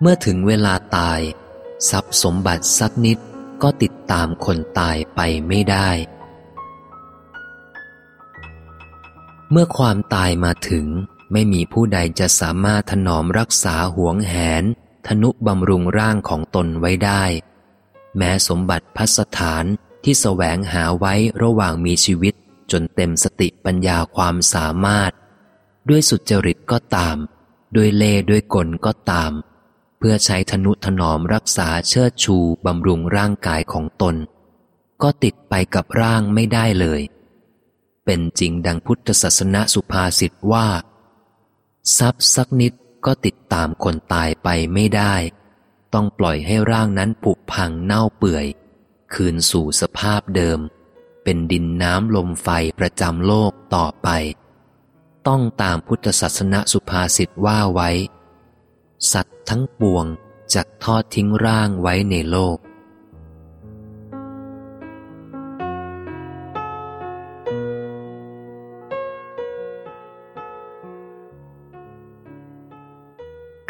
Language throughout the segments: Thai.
เมื่อถึงเวลาตาย ทรัพย์สมบัติสักนิดก็ติดตามคนตายไปไม่ได้ เมื่อความตายมาถึงไม่มีผู้ใดจะสามารถถนอมรักษาหวงแหนธนุบำรุงร่างของตนไว้ได้ แม้สมบัติพัสถานที่แสวงหาไว้ระหว่างมีชีวิตจนเต็มสติปัญญาความสามารถ ด้วยสุจริตก็ตาม ด้วยเล่ด้วยกลก็ตาม เพื่อใช้ธนุถนอมรักษาเชิดชูบำรุงร่างกายของตน ก็ติดไปกับร่างไม่ได้เลย เป็นจริงดังพุทธศาสนาสุภาษิตว่า ทรัพย์สักนิดก็ติดตามคนตายไปไม่ได้ ต้องปล่อยให้ร่างนั้นผุพังเน่าเปื่อย คืนสู่สภาพเดิม เป็นดินน้ำลมไฟประจำโลกต่อไป ต้องตามพุทธศาสนาสุภาษิตว่าไว้ สัตว์ทั้งปวงจักทอดทิ้งร่างไว้ในโลก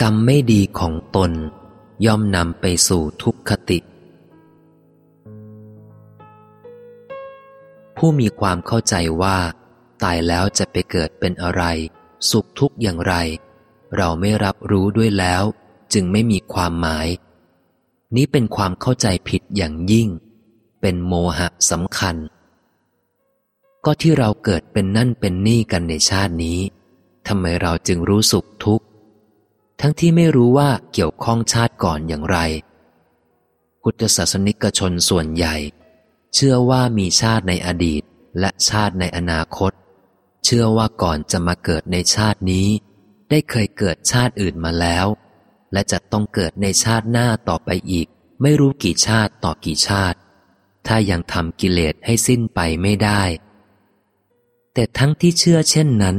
กรรมไม่ดีของตนย่อมนำไปสู่ทุกขติ ผู้มีความเข้าใจว่า ตายแล้วจะไปเกิดเป็นอะไร สุขทุกข์อย่างไร เราไม่รับรู้ด้วยแล้ว จึงไม่มีความหมาย นี้เป็นความเข้าใจผิดอย่างยิ่ง เป็นโมหะสำคัญ ก็ที่เราเกิดเป็นนั่นเป็นนี่กันในชาตินี้ทำไมเราจึงรู้สุขทุกข์ ทั้งที่ไม่รู้ว่าเกี่ยวข้องชาติก่อนอย่างไร พุทธศาสนิกชนส่วนใหญ่ เชื่อว่ามีชาติในอดีตและชาติในอนาคต เชื่อว่าก่อนจะมาเกิดในชาตินี้ ได้เคยเกิดชาติอื่นมาแล้ว และจะต้องเกิดในชาติหน้าต่อไปอีก ไม่รู้กี่ชาติต่อกี่ชาติ ถ้ายังทำกิเลสให้สิ้นไปไม่ได้ แต่ทั้งที่เชื่อเช่นนั้น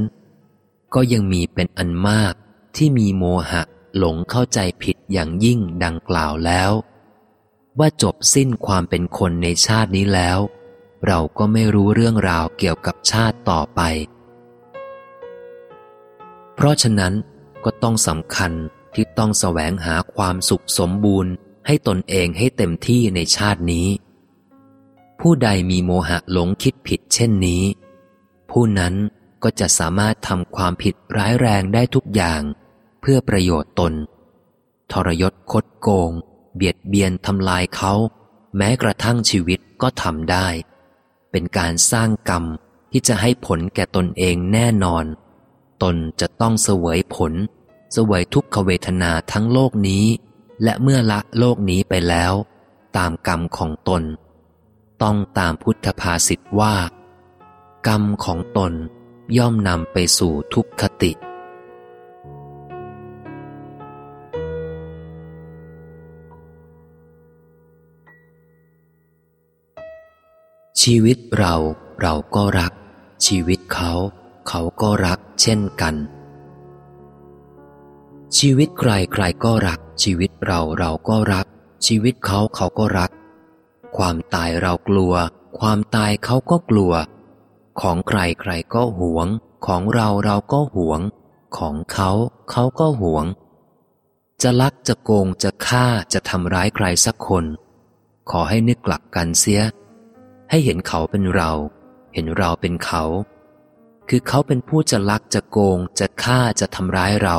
ก็ยังมีเป็นอันมากที่มีโมหะหลงเข้าใจผิดอย่างยิ่งดังกล่าวแล้ว ว่าจบสิ้นความเป็นคนในชาตินี้แล้ว เราก็ไม่รู้เรื่องราวเกี่ยวกับชาติต่อไป เพราะฉะนั้นก็ต้องสำคัญที่ต้องแสวงหาความสุขสมบูรณ์ ให้ตนเองให้เต็มที่ในชาตินี้ ผู้ใดมีโมหะหลงคิดผิดเช่นนี้ ผู้นั้นก็จะสามารถทำความผิดร้ายแรงได้ทุกอย่าง เพื่อประโยชน์ตน ทรยศคดโกง เบียดเบียนทำลายเขา แม้กระทั่งชีวิตก็ทำได้ เป็นการสร้างกรรมที่จะให้ผลแก่ตนเองแน่นอน ตนจะต้องเสวยผล เสวยทุกขเวทนาทั้งโลกนี้ และเมื่อละโลกนี้ไปแล้ว ตามกรรมของตน ต้องตามพุทธภาษิตว่า กรรมของตนย่อมนำไปสู่ทุกขติชีวิตเราเราก็รัก ชีวิตเขา เขาก็รักเช่นกัน ชีวิตใครใครก็รัก ชีวิตเราเราก็รัก ชีวิตเขาเขาก็รัก ความตายเรากลัว ความตายเขาก็กลัว ของใครใครก็หวง ของเราเราก็หวง ของเขาเขาก็หวง จะลักจะโกงจะฆ่าจะทำร้ายใครสักคน ขอให้นึกกลับกันเสีย ให้เห็นเขาเป็นเรา เห็นเราเป็นเขา คือเขาเป็นผู้จะลักจะโกง จะฆ่าจะทำร้ายเรา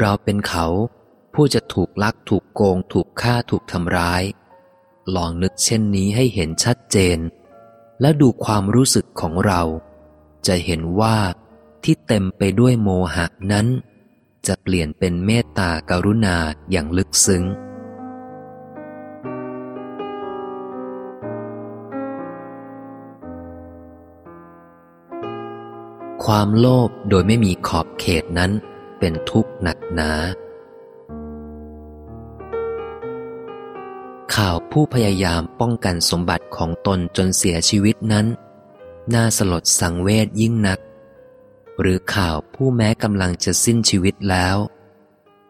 เราเป็นเขา ผู้จะถูกลักถูกโกง ถูกฆ่าถูกทำร้าย ลองนึกเช่นนี้ให้เห็นชัดเจน และดูความรู้สึกของเรา จะเห็นว่าที่เต็มไปด้วยโมหะนั้น จะเปลี่ยนเป็นเมตตากรุณาอย่างลึกซึ้ง ความโลภโดยไม่มีขอบเขตนั้นเป็นทุกข์หนักหนา ข่าวผู้พยายามป้องกันสมบัติของตนจนเสียชีวิตนั้น น่าสลดสังเวชยิ่งนัก หรือข่าวผู้แม้กำลังจะสิ้นชีวิตแล้ว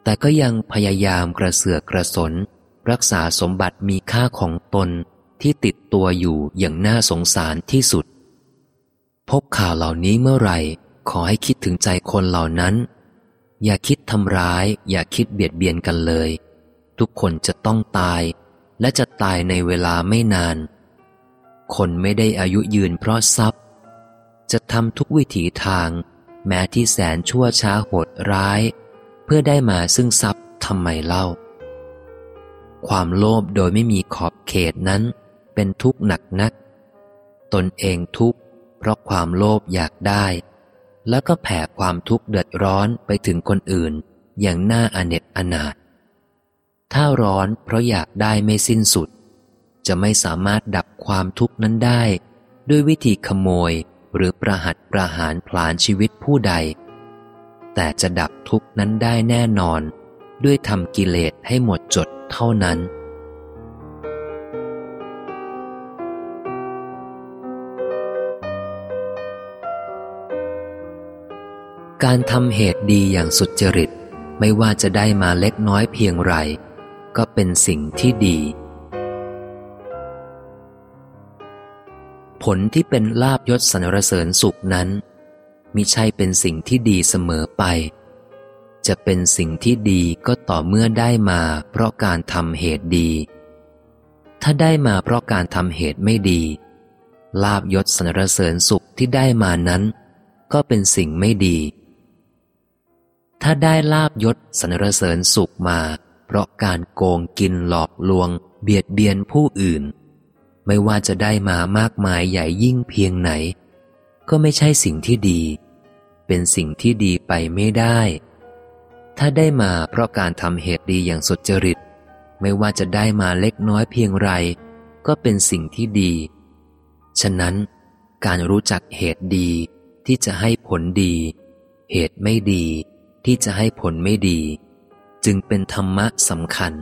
แต่ก็ยังพยายามกระเสือกกระสน รักษาสมบัติมีค่าของตนที่ติดตัวอยู่อย่างน่าสงสารที่สุด พบข่าวเหล่านี้เมื่อไหร่ ขอให้คิดถึงใจคนเหล่านั้น อย่าคิดทำร้าย อย่าคิดเบียดเบียนกันเลย ทุกคนจะต้องตาย และจะตายในเวลาไม่นาน คนไม่ได้อายุยืนเพราะทรัพย์ จะทำทุกวิถีทาง แม้ที่แสนชั่วช้าโหดร้าย เพื่อได้มาซึ่งทรัพย์ทำไมเล่า ความโลภโดยไม่มีขอบเขตนั้น เป็นทุกข์หนักนัก ตนเองทุกข์ ราะความโลภอยากได้ แล้วก็แผ่ความทุกข์เดือดร้อนไปถึงคนอื่น อย่างน่าอเนจอนาถถ้าร้อนเพราะอยากได้ไม่สิ้นสุด จะไม่สามารถดับความทุกข์นั้นได้ ด้วยวิธีขโมยหรือประหัตประหารผลาญชีวิตผู้ใด แต่จะดับทุกข์นั้นได้แน่นอน ด้วยทำกิเลสให้หมดจดเท่านั้น การทำเหตุดีอย่างสุจริต ไม่ว่าจะได้มาเล็กน้อยเพียงไร ก็เป็นสิ่งที่ดี ผลที่เป็นลาบยศสรรเสริญสุขนั้นมิใช่เป็นสิ่งที่ดีเสมอไป จะเป็นสิ่งที่ดีก็ต่อเมื่อได้มาเพราะการทำเหตุดี ถ้าได้มาเพราะการทำเหตุไม่ดี ลาบยศสรรเสริญสุขที่ได้มานั้นก็เป็นสิ่งไม่ดี ถ้าได้ลาบยศสนรเสริญสุขมา เพราะการโกงกินหลอกลวง เบียดเบียนผู้อื่น ไม่ว่าจะได้มามากมายใหญ่ยิ่งเพียงไหน ก็ไม่ใช่สิ่งที่ดี เป็นสิ่งที่ดีไปไม่ได้ ถ้าได้มาเพราะการทำเหตุดีอย่างสุจริต ไม่ว่าจะได้มาเล็กน้อยเพียงไร ก็เป็นสิ่งที่ดี ฉะนั้น การรู้จักเหตุดีที่จะให้ผลดี เหตุไม่ดี ที่จะให้ผลไม่ดี จึงเป็นธรรมะสำคัญ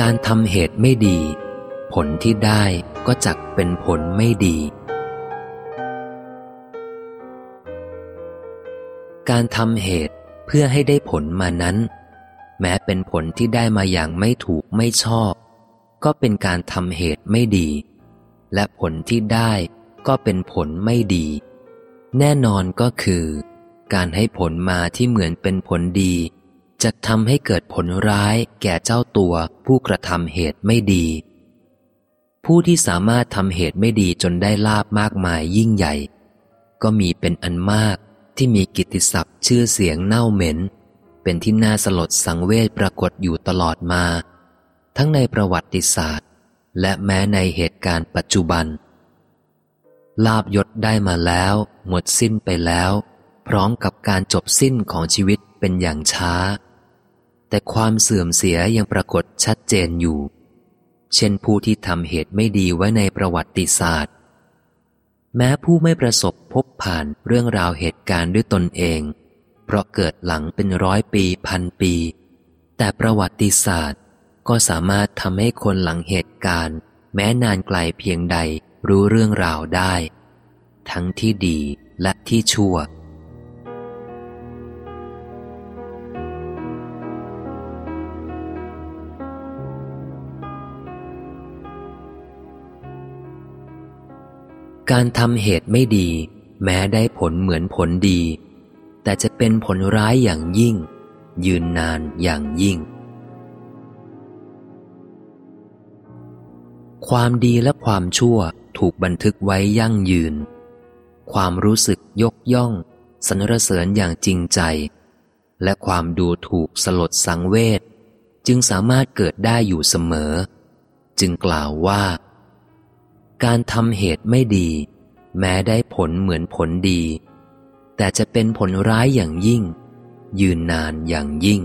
การทำเหตุไม่ดี ผลที่ได้ก็จักเป็นผลไม่ดี การทำเหตุเพื่อให้ได้ผลมานั้น แม้เป็นผลที่ได้มาอย่างไม่ถูกไม่ชอบ ก็เป็นการทำเหตุไม่ดี และผลที่ได้ก็เป็นผลไม่ดี แน่นอนก็คือ การให้ผลมาที่เหมือนเป็นผลดี จะทำให้เกิดผลร้ายแก่เจ้าตัวผู้กระทำเหตุไม่ดี ผู้ที่สามารถทำเหตุไม่ดีจนได้ลาบมากมายยิ่งใหญ่ ก็มีเป็นอันมากที่มีกิตติศัพท์ชื่อเสียงเน่าเหม็น เป็นที่น่าสลดสังเวชปรากฏอยู่ตลอดมา ทั้งในประวัติศาสตร์ และแม้ในเหตุการณ์ปัจจุบัน ลาบยศได้มาแล้ว หมดสิ้นไปแล้ว พร้อมกับการจบสิ้นของชีวิตเป็นอย่างช้า แต่ความเสื่อมเสียยังปรากฏชัดเจนอยู่ เช่นผู้ที่ทำเหตุไม่ดีไว้ในประวัติศาสตร์ แม้ผู้ไม่ประสบพบผ่านเรื่องราวเหตุการณ์ด้วยตนเอง เพราะเกิดหลังเป็นร้อยปีพันปี แต่ประวัติศาสตร์ ก็สามารถทำให้คนหลังเหตุการณ์ แม้นานไกลเพียงใดรู้เรื่องราวได้ ทั้งที่ดีและที่ชั่ว การทำเหตุไม่ดี แม้ได้ผลเหมือนผลดี แต่จะเป็นผลร้ายอย่างยิ่ง ยืนนานอย่างยิ่ง ความดีและความชั่วถูกบันทึกไว้ยั่งยืน ความรู้สึกยกย่อง สนรเสริญอย่างจริงใจ และความดูถูกสลดสังเวชจึงสามารถเกิดได้อยู่เสมอ จึงกล่าวว่า การทำเหตุไม่ดี แม้ได้ผลเหมือนผลดี แต่จะเป็นผลร้ายอย่างยิ่ง ยืนนานอย่างยิ่ง